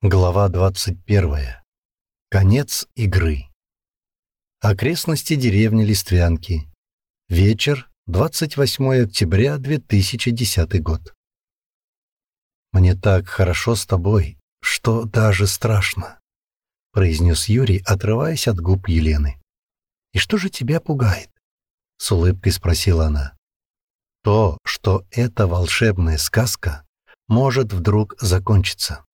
Глава 21. Конец игры. Окрестности деревни Листвянки. Вечер, 28 октября 2010 год. «Мне так хорошо с тобой, что даже страшно», — произнес Юрий, отрываясь от губ Елены. «И что же тебя пугает?» — с улыбкой спросила она. «То, что эта волшебная сказка может вдруг закончиться».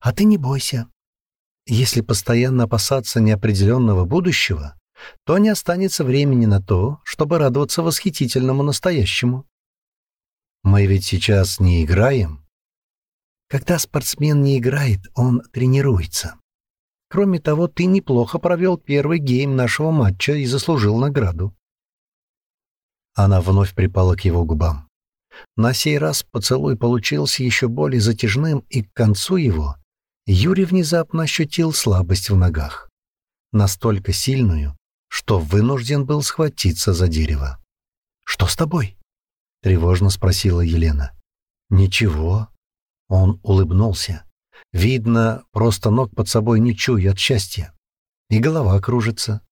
А ты не бойся. Если постоянно опасаться неопределенного будущего, то не останется времени на то, чтобы радоваться восхитительному настоящему. Мы ведь сейчас не играем. Когда спортсмен не играет, он тренируется. Кроме того, ты неплохо провел первый гейм нашего матча и заслужил награду. Она вновь припала к его губам. На сей раз поцелуй получился еще более затяжным, и к концу его Юрий внезапно ощутил слабость в ногах. Настолько сильную, что вынужден был схватиться за дерево. «Что с тобой?» — тревожно спросила Елена. «Ничего». Он улыбнулся. Видно, просто ног под собой не чую от счастья. И голова кружится.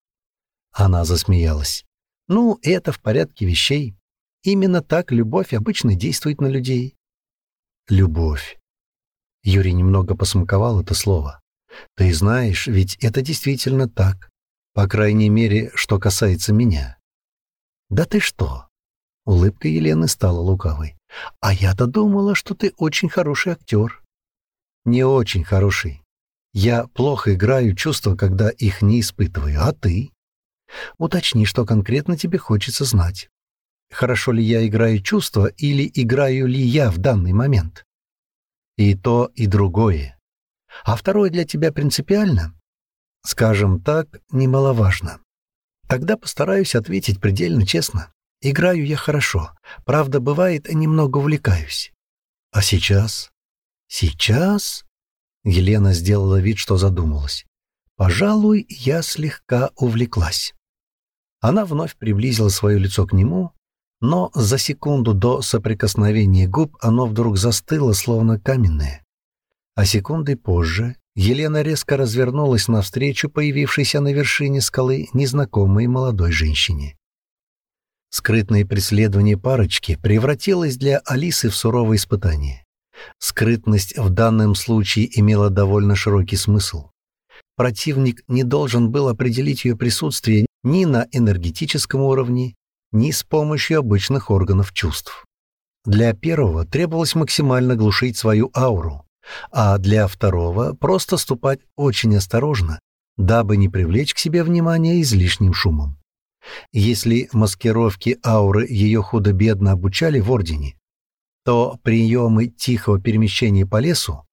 Она засмеялась. «Ну, это в порядке вещей. Именно так любовь обычно действует на людей». «Любовь. Юрий немного посмаковал это слово. «Ты знаешь, ведь это действительно так. По крайней мере, что касается меня». «Да ты что?» Улыбка Елены стала лукавой. «А я-то думала, что ты очень хороший актер». «Не очень хороший. Я плохо играю чувства, когда их не испытываю. А ты?» «Уточни, что конкретно тебе хочется знать. Хорошо ли я играю чувства или играю ли я в данный момент?» И то, и другое. А второе для тебя принципиально? Скажем так, немаловажно. Тогда постараюсь ответить предельно честно. Играю я хорошо. Правда, бывает, немного увлекаюсь. А сейчас? Сейчас? Елена сделала вид, что задумалась. Пожалуй, я слегка увлеклась. Она вновь приблизила свое лицо к нему, но за секунду до соприкосновения губ оно вдруг застыло, словно каменное. А секунды позже Елена резко развернулась навстречу появившейся на вершине скалы незнакомой молодой женщине. Скрытное преследование парочки превратилось для Алисы в суровое испытание. Скрытность в данном случае имела довольно широкий смысл. Противник не должен был определить ее присутствие ни на энергетическом уровне, ни с помощью обычных органов чувств. Для первого требовалось максимально глушить свою ауру, а для второго просто ступать очень осторожно, дабы не привлечь к себе внимание излишним шумом. Если маскировки ауры ее худо-бедно обучали в Ордене, то приемы тихого перемещения по лесу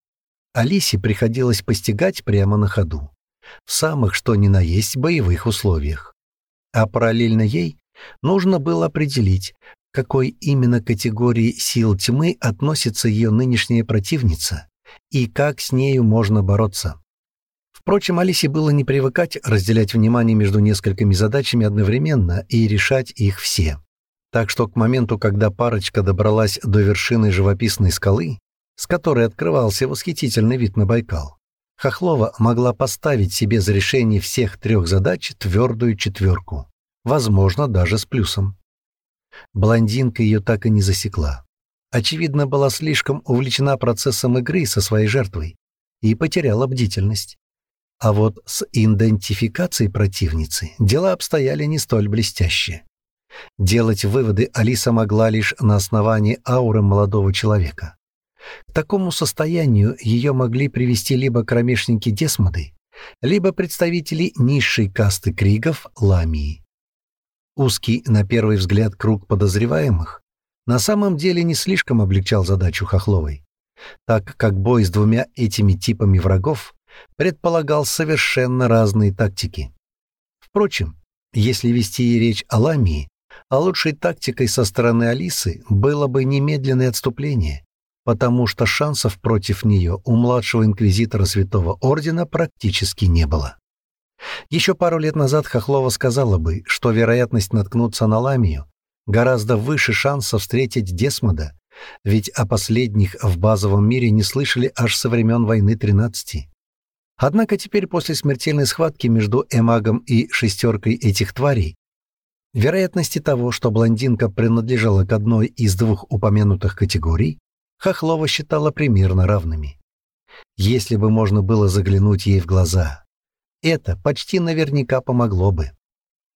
Алисе приходилось постигать прямо на ходу, в самых что ни на есть боевых условиях. А параллельно ей Нужно было определить, к какой именно категории сил тьмы относится ее нынешняя противница и как с нею можно бороться. Впрочем, Алисе было не привыкать разделять внимание между несколькими задачами одновременно и решать их все. Так что к моменту, когда парочка добралась до вершины живописной скалы, с которой открывался восхитительный вид на Байкал, Хохлова могла поставить себе за решение всех трех задач твердую четверку возможно, даже с плюсом. Блондинка ее так и не засекла. Очевидно, была слишком увлечена процессом игры со своей жертвой и потеряла бдительность. А вот с идентификацией противницы дела обстояли не столь блестяще. Делать выводы Алиса могла лишь на основании ауры молодого человека. К такому состоянию ее могли привести либо кромешники Десмоды, либо представители низшей касты кригов Ламии. Узкий, на первый взгляд, круг подозреваемых на самом деле не слишком облегчал задачу Хохловой, так как бой с двумя этими типами врагов предполагал совершенно разные тактики. Впрочем, если вести речь о Ламии, а лучшей тактикой со стороны Алисы было бы немедленное отступление, потому что шансов против нее у младшего инквизитора Святого Ордена практически не было. Еще пару лет назад Хохлова сказала бы, что вероятность наткнуться на Ламию гораздо выше шанса встретить Десмода, Ведь о последних в базовом мире не слышали аж со времен войны 13. Однако теперь после смертельной схватки между Эмагом и шестеркой этих тварей вероятности того, что блондинка принадлежала к одной из двух упомянутых категорий, Хохлова считала примерно равными. Если бы можно было заглянуть ей в глаза, это почти наверняка помогло бы.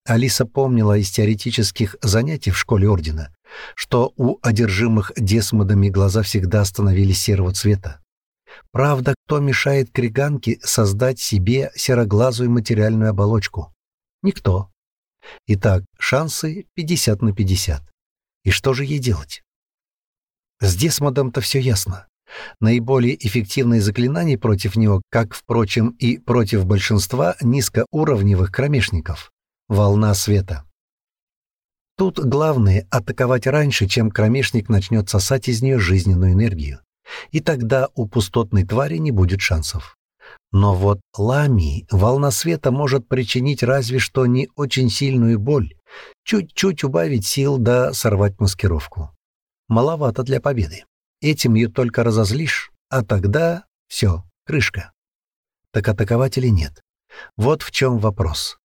Алиса помнила из теоретических занятий в школе Ордена, что у одержимых десмодами глаза всегда становились серого цвета. Правда, кто мешает криганке создать себе сероглазую материальную оболочку? Никто. Итак, шансы 50 на 50. И что же ей делать? С десмодом-то все ясно. Наиболее эффективные заклинания против него, как, впрочем, и против большинства низкоуровневых кромешников. Волна света. Тут главное — атаковать раньше, чем кромешник начнет сосать из нее жизненную энергию. И тогда у пустотной твари не будет шансов. Но вот ламии волна света может причинить разве что не очень сильную боль, чуть-чуть убавить сил да сорвать маскировку. Маловато для победы. Этим ее только разозлишь, а тогда все, крышка. Так атаковать или нет? Вот в чем вопрос.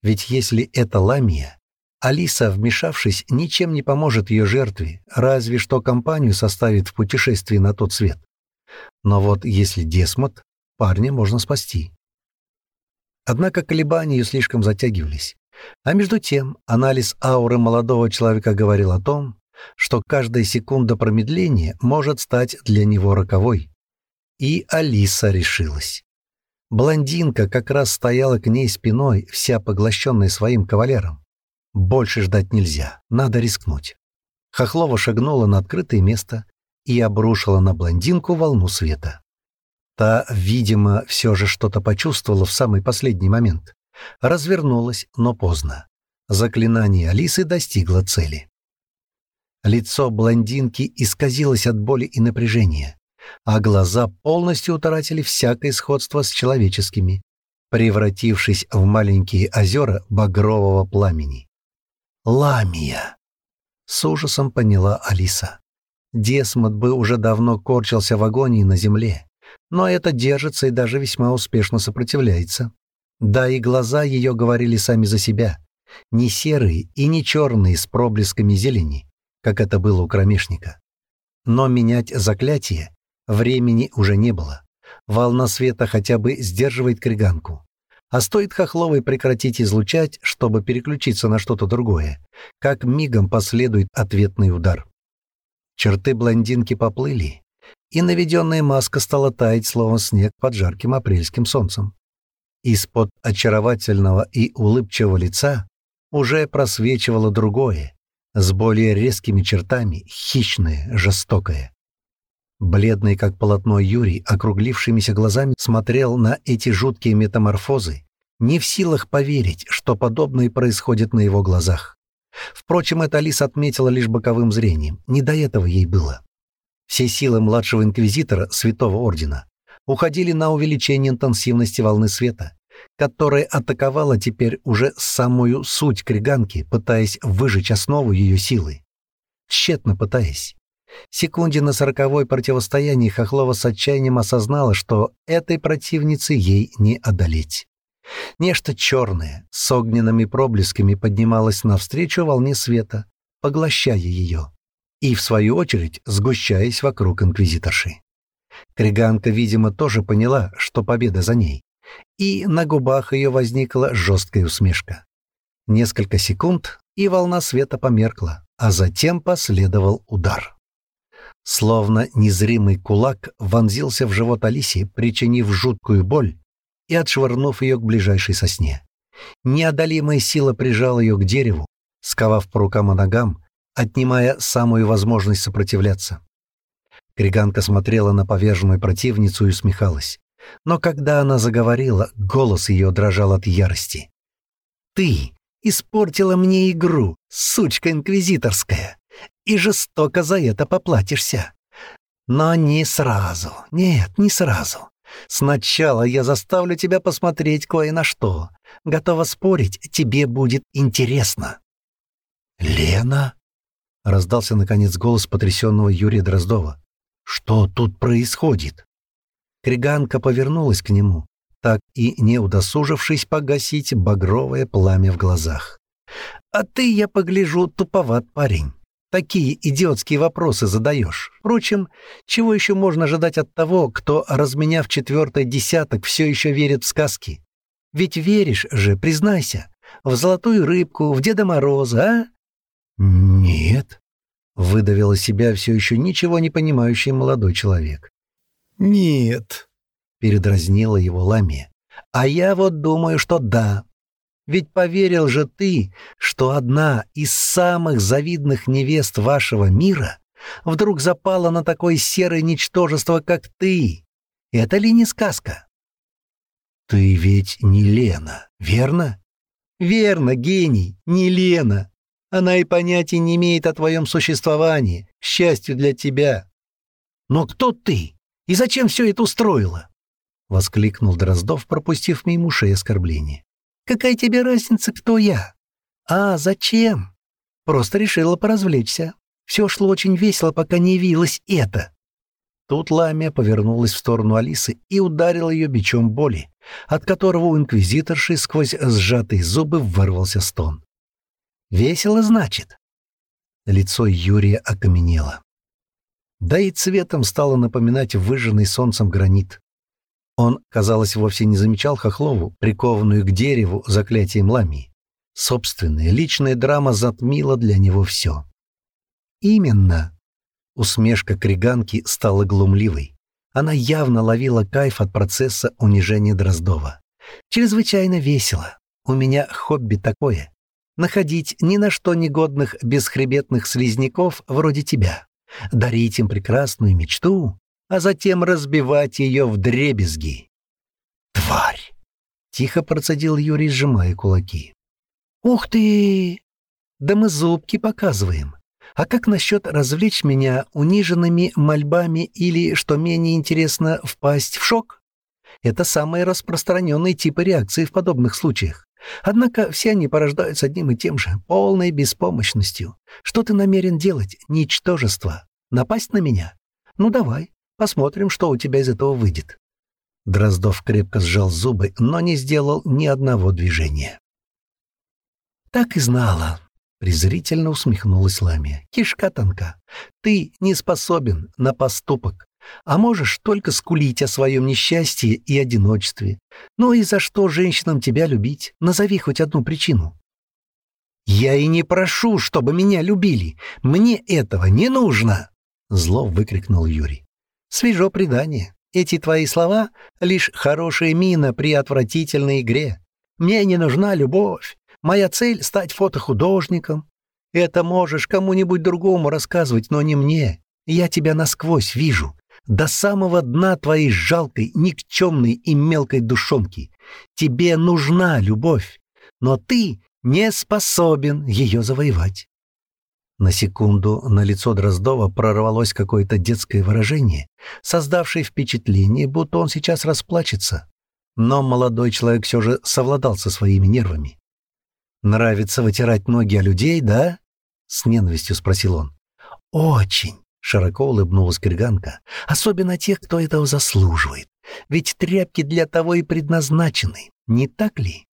Ведь если это ламия, Алиса, вмешавшись, ничем не поможет ее жертве, разве что компанию составит в путешествии на тот свет. Но вот если Десмот, парня можно спасти. Однако колебания ее слишком затягивались. А между тем анализ ауры молодого человека говорил о том, что каждая секунда промедления может стать для него роковой. И Алиса решилась. Блондинка как раз стояла к ней спиной, вся поглощенная своим кавалером. Больше ждать нельзя, надо рискнуть. Хохлова шагнула на открытое место и обрушила на блондинку волну света. Та, видимо, все же что-то почувствовала в самый последний момент. Развернулась, но поздно. Заклинание Алисы достигло цели. Лицо блондинки исказилось от боли и напряжения, а глаза полностью утратили всякое сходство с человеческими, превратившись в маленькие озера багрового пламени. «Ламия!» — с ужасом поняла Алиса. Десмот бы уже давно корчился в агонии на земле, но это держится и даже весьма успешно сопротивляется. Да и глаза ее говорили сами за себя, не серые и не черные с проблесками зелени, как это было у кромешника. Но менять заклятие времени уже не было. Волна света хотя бы сдерживает криганку. А стоит Хохловой прекратить излучать, чтобы переключиться на что-то другое, как мигом последует ответный удар. Черты блондинки поплыли, и наведенная маска стала таять, словно снег под жарким апрельским солнцем. Из-под очаровательного и улыбчивого лица уже просвечивало другое, с более резкими чертами, хищное, жестокое. Бледный, как полотно Юрий, округлившимися глазами смотрел на эти жуткие метаморфозы, не в силах поверить, что подобное происходит на его глазах. Впрочем, это Алиса отметила лишь боковым зрением, не до этого ей было. Все силы младшего инквизитора Святого Ордена уходили на увеличение интенсивности волны света, которая атаковала теперь уже самую суть криганки, пытаясь выжечь основу ее силы. Тщетно пытаясь. Секунде на сороковой противостоянии Хохлова с отчаянием осознала, что этой противницы ей не одолеть. Нечто черное с огненными проблесками поднималось навстречу волне света, поглощая ее, и, в свою очередь, сгущаясь вокруг инквизиторши. Криганка, видимо, тоже поняла, что победа за ней и на губах ее возникла жесткая усмешка. Несколько секунд, и волна света померкла, а затем последовал удар. Словно незримый кулак вонзился в живот Алисе, причинив жуткую боль и отшвырнув ее к ближайшей сосне. Неодолимая сила прижала ее к дереву, сковав по рукам и ногам, отнимая самую возможность сопротивляться. Криганка смотрела на поверженную противницу и усмехалась. Но когда она заговорила, голос ее дрожал от ярости. «Ты испортила мне игру, сучка инквизиторская, и жестоко за это поплатишься. Но не сразу, нет, не сразу. Сначала я заставлю тебя посмотреть кое на что. Готова спорить, тебе будет интересно». «Лена?» Раздался, наконец, голос потрясенного Юрия Дроздова. «Что тут происходит?» Криганка повернулась к нему, так и не удосужившись погасить багровое пламя в глазах. «А ты, я погляжу, туповат парень. Такие идиотские вопросы задаешь. Впрочем, чего еще можно ожидать от того, кто, разменяв четвертый десяток, все еще верит в сказки? Ведь веришь же, признайся, в золотую рыбку, в Деда Мороза, а?» «Нет», — выдавил из себя все еще ничего не понимающий молодой человек. «Нет», — передразнила его Ламия. «А я вот думаю, что да. Ведь поверил же ты, что одна из самых завидных невест вашего мира вдруг запала на такое серое ничтожество, как ты. Это ли не сказка?» «Ты ведь не Лена, верно?» «Верно, гений, не Лена. Она и понятия не имеет о твоем существовании, к счастью для тебя. Но кто ты? И зачем все это устроила?» — воскликнул Дроздов, пропустив мимо ушей оскорбление. «Какая тебе разница, кто я? А зачем? Просто решила поразвлечься. Все шло очень весело, пока не явилось это». Тут Ламия повернулась в сторону Алисы и ударила ее бичом боли, от которого у инквизиторши сквозь сжатые зубы вырвался стон. Весело, значит?» Лицо Юрия окаменело. Да и цветом стало напоминать выжженный солнцем гранит. Он, казалось, вовсе не замечал Хохлову, прикованную к дереву заклятием ламии. Собственная личная драма затмила для него все. «Именно!» Усмешка Криганки стала глумливой. Она явно ловила кайф от процесса унижения Дроздова. «Чрезвычайно весело. У меня хобби такое находить ни на что негодных бесхребетных слизняков вроде тебя, дарить им прекрасную мечту, а затем разбивать ее в дребезги. «Тварь!» — тихо процедил Юрий, сжимая кулаки. «Ух ты! Да мы зубки показываем. А как насчет развлечь меня униженными мольбами или, что менее интересно, впасть в шок? Это самые распространенные типы реакции в подобных случаях. Однако все они порождаются одним и тем же, полной беспомощностью. Что ты намерен делать, ничтожество? Напасть на меня? Ну давай, посмотрим, что у тебя из этого выйдет». Дроздов крепко сжал зубы, но не сделал ни одного движения. «Так и знала», — презрительно усмехнулась Ламия. «Кишка тонка. Ты не способен на поступок а можешь только скулить о своем несчастье и одиночестве. Ну и за что женщинам тебя любить? Назови хоть одну причину». «Я и не прошу, чтобы меня любили. Мне этого не нужно!» Зло выкрикнул Юрий. «Свежо предание. Эти твои слова — лишь хорошая мина при отвратительной игре. Мне не нужна любовь. Моя цель — стать фотохудожником. Это можешь кому-нибудь другому рассказывать, но не мне. Я тебя насквозь вижу до самого дна твоей жалкой, никчемной и мелкой душонки. Тебе нужна любовь, но ты не способен ее завоевать. На секунду на лицо Дроздова прорвалось какое-то детское выражение, создавшее впечатление, будто он сейчас расплачется. Но молодой человек все же совладал со своими нервами. «Нравится вытирать ноги о людей, да?» — с ненавистью спросил он. «Очень. Широко улыбнулась Криганка. «Особенно тех, кто этого заслуживает. Ведь тряпки для того и предназначены, не так ли?»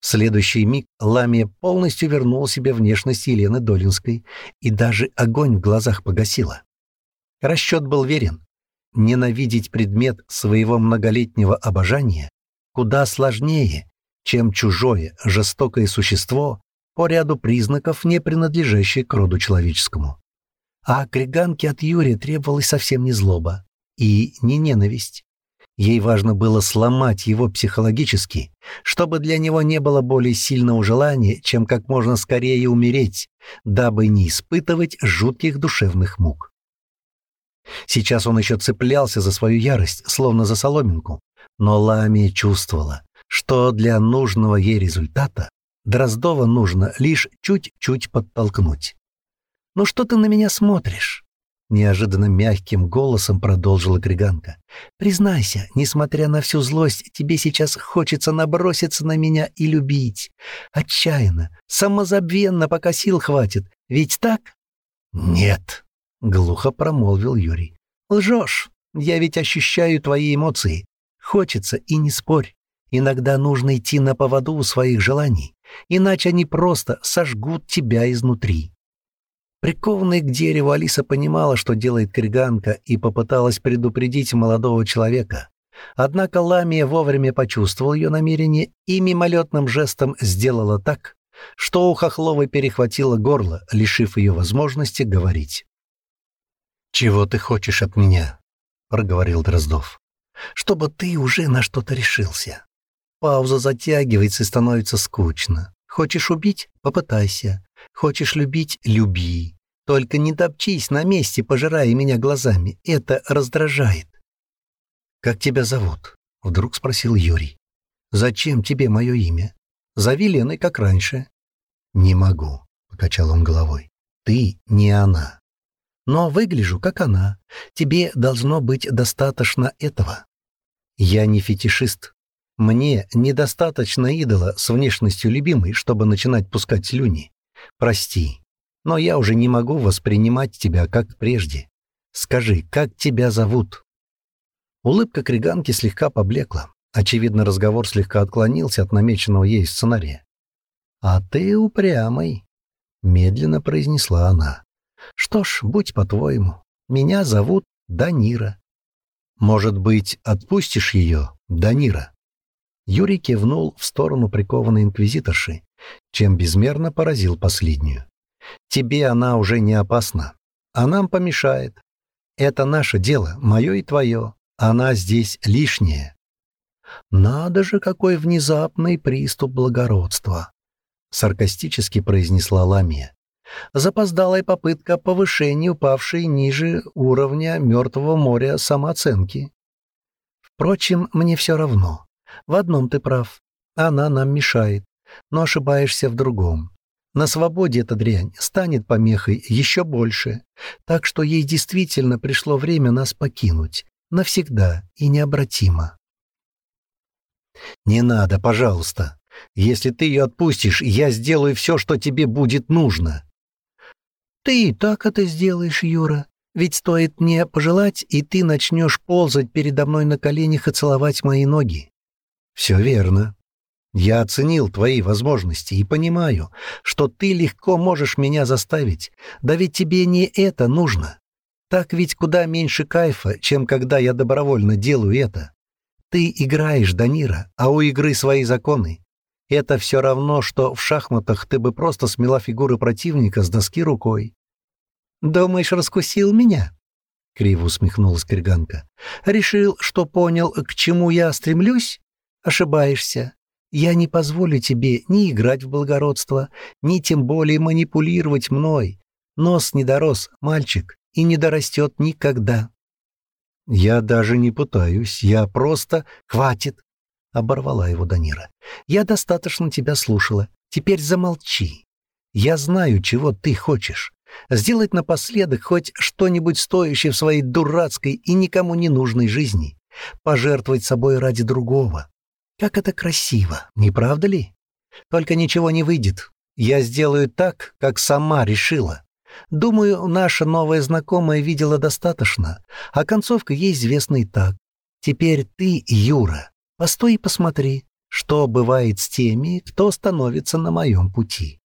В следующий миг Ламия полностью вернула себе внешность Елены Долинской, и даже огонь в глазах погасила. Расчет был верен. Ненавидеть предмет своего многолетнего обожания куда сложнее, чем чужое, жестокое существо по ряду признаков, не принадлежащее к роду человеческому. А Криганке от Юрия требовалась совсем не злоба и не ненависть. Ей важно было сломать его психологически, чтобы для него не было более сильного желания, чем как можно скорее умереть, дабы не испытывать жутких душевных мук. Сейчас он еще цеплялся за свою ярость, словно за соломинку, но Ламия чувствовала, что для нужного ей результата Дроздова нужно лишь чуть-чуть подтолкнуть. «Ну что ты на меня смотришь?» Неожиданно мягким голосом продолжила Криганка. «Признайся, несмотря на всю злость, тебе сейчас хочется наброситься на меня и любить. Отчаянно, самозабвенно, пока сил хватит. Ведь так?» «Нет», — глухо промолвил Юрий. «Лжешь. Я ведь ощущаю твои эмоции. Хочется и не спорь. Иногда нужно идти на поводу у своих желаний, иначе они просто сожгут тебя изнутри. Прикованная к дереву, Алиса понимала, что делает криганка, и попыталась предупредить молодого человека. Однако Ламия вовремя почувствовал ее намерение и мимолетным жестом сделала так, что у Хохловой перехватило горло, лишив ее возможности говорить. «Чего ты хочешь от меня?» — проговорил Дроздов. «Чтобы ты уже на что-то решился. Пауза затягивается и становится скучно. Хочешь убить — попытайся. Хочешь любить — люби. Только не топчись на месте, пожирая меня глазами. Это раздражает. «Как тебя зовут?» — вдруг спросил Юрий. «Зачем тебе мое имя? Зови Леной, как раньше». «Не могу», — покачал он головой. «Ты не она. Но выгляжу, как она. Тебе должно быть достаточно этого. Я не фетишист, мне недостаточно идола с внешностью любимой, чтобы начинать пускать слюни. Прости, но я уже не могу воспринимать тебя как прежде. Скажи, как тебя зовут?» Улыбка Криганки слегка поблекла. Очевидно, разговор слегка отклонился от намеченного ей сценария. «А ты упрямый», — медленно произнесла она. «Что ж, будь по-твоему. Меня зовут Данира». «Может быть, отпустишь ее, Данира?» Юрий кивнул в сторону прикованной инквизиторши, чем безмерно поразил последнюю. «Тебе она уже не опасна, а нам помешает. Это наше дело, мое и твое. Она здесь лишняя». «Надо же, какой внезапный приступ благородства!» — саркастически произнесла Ламия. Запоздалая попытка повышения упавшей ниже уровня Мертвого моря самооценки. Впрочем, мне все равно. В одном ты прав. Она нам мешает, но ошибаешься в другом. На свободе эта дрянь станет помехой еще больше, так что ей действительно пришло время нас покинуть, навсегда и необратимо. «Не надо, пожалуйста. Если ты ее отпустишь, я сделаю все, что тебе будет нужно». «Ты так это сделаешь, Юра. Ведь стоит мне пожелать, и ты начнешь ползать передо мной на коленях и целовать мои ноги. «Все верно. Я оценил твои возможности и понимаю, что ты легко можешь меня заставить. Да ведь тебе не это нужно. Так ведь куда меньше кайфа, чем когда я добровольно делаю это. Ты играешь, Данира, а у игры свои законы. Это все равно, что в шахматах ты бы просто смела фигуры противника с доски рукой. «Думаешь, раскусил меня?» — криво усмехнулась Кирганка. «Решил, что понял, к чему я стремлюсь? Ошибаешься. Я не позволю тебе ни играть в благородство, ни тем более манипулировать мной. Нос не дорос, мальчик, и не дорастет никогда. Я даже не пытаюсь, я просто... Хватит! — оборвала его Данира. «Я достаточно тебя слушала. Теперь замолчи. Я знаю, чего ты хочешь. Сделать напоследок хоть что-нибудь стоящее в своей дурацкой и никому не нужной жизни. Пожертвовать собой ради другого. Как это красиво, не правда ли? Только ничего не выйдет. Я сделаю так, как сама решила. Думаю, наша новая знакомая видела достаточно, а концовка ей известна и так. Теперь ты, Юра, постой и посмотри, что бывает с теми, кто становится на моем пути.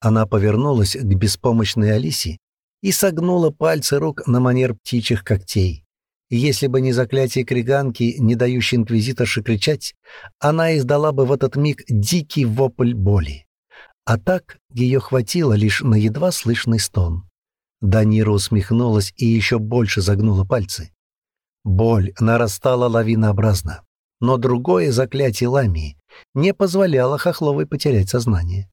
Она повернулась к беспомощной Алисе и согнула пальцы рук на манер птичьих когтей. Если бы не заклятие криганки, не дающее инквизиторше кричать, она издала бы в этот миг дикий вопль боли. А так ее хватило лишь на едва слышный стон. Данира усмехнулась и еще больше загнула пальцы. Боль нарастала лавинообразно, но другое заклятие ламии не позволяло Хохловой потерять сознание.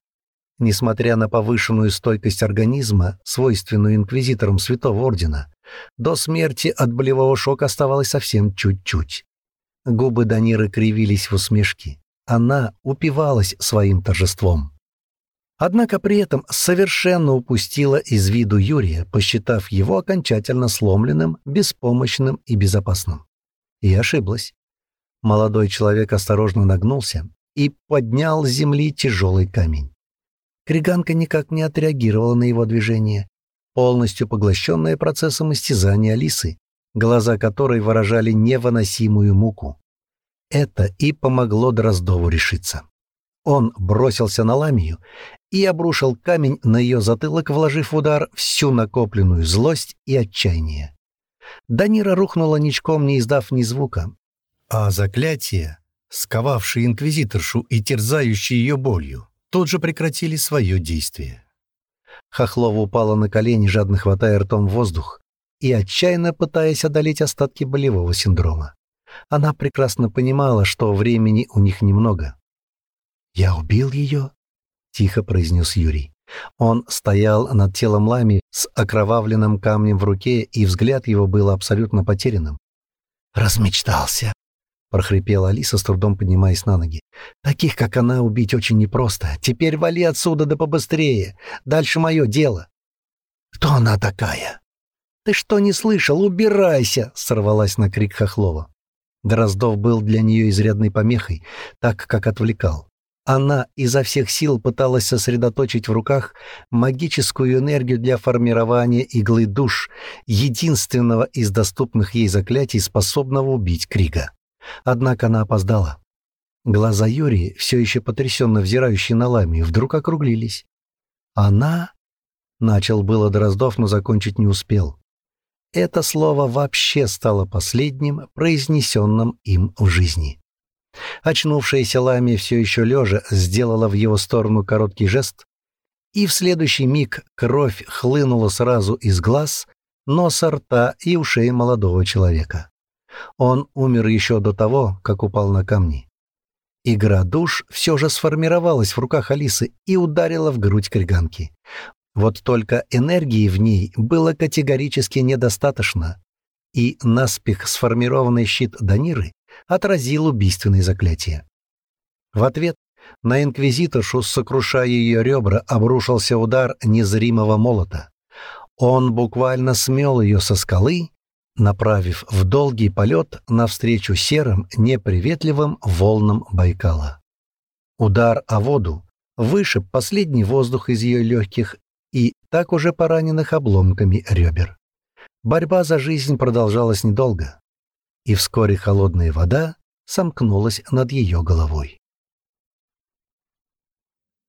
Несмотря на повышенную стойкость организма, свойственную инквизиторам Святого Ордена, до смерти от болевого шока оставалось совсем чуть-чуть. Губы Даниры кривились в усмешке. Она упивалась своим торжеством. Однако при этом совершенно упустила из виду Юрия, посчитав его окончательно сломленным, беспомощным и безопасным. И ошиблась. Молодой человек осторожно нагнулся и поднял с земли тяжелый камень. Криганка никак не отреагировала на его движение, полностью поглощенная процессом истязания Алисы, глаза которой выражали невыносимую муку. Это и помогло Дроздову решиться. Он бросился на Ламию и обрушил камень на ее затылок, вложив в удар всю накопленную злость и отчаяние. Данира рухнула ничком, не издав ни звука. А заклятие, сковавшее инквизиторшу и терзающее ее болью, тут же прекратили свое действие. Хохлова упала на колени, жадно хватая ртом воздух и отчаянно пытаясь одолеть остатки болевого синдрома. Она прекрасно понимала, что времени у них немного. «Я убил ее?» — тихо произнес Юрий. Он стоял над телом Лами с окровавленным камнем в руке, и взгляд его был абсолютно потерянным. «Размечтался», — прохрипела Алиса, с трудом поднимаясь на ноги. «Таких, как она, убить очень непросто. Теперь вали отсюда да побыстрее. Дальше мое дело». «Кто она такая?» «Ты что, не слышал? Убирайся!» — сорвалась на крик Хохлова. Дроздов был для нее изрядной помехой, так как отвлекал. Она изо всех сил пыталась сосредоточить в руках магическую энергию для формирования иглы душ, единственного из доступных ей заклятий, способного убить Крига. Однако она опоздала. Глаза Юрии, все еще потрясенно взирающие на Ламию, вдруг округлились. «Она...» — начал было Дроздов, но закончить не успел. Это слово вообще стало последним, произнесенным им в жизни. Очнувшаяся Ламия все еще лежа сделала в его сторону короткий жест, и в следующий миг кровь хлынула сразу из глаз, носа, рта и ушей молодого человека. Он умер еще до того, как упал на камни. Игра душ все же сформировалась в руках Алисы и ударила в грудь криганки. Вот только энергии в ней было категорически недостаточно, и наспех сформированный щит Даниры отразил убийственное заклятие. В ответ на инквизиторшу, сокрушая ее ребра, обрушился удар незримого молота. Он буквально смел ее со скалы, направив в долгий полет навстречу серым, неприветливым волнам Байкала. Удар о воду вышиб последний воздух из ее легких и так уже пораненных обломками ребер. Борьба за жизнь продолжалась недолго и вскоре холодная вода сомкнулась над ее головой.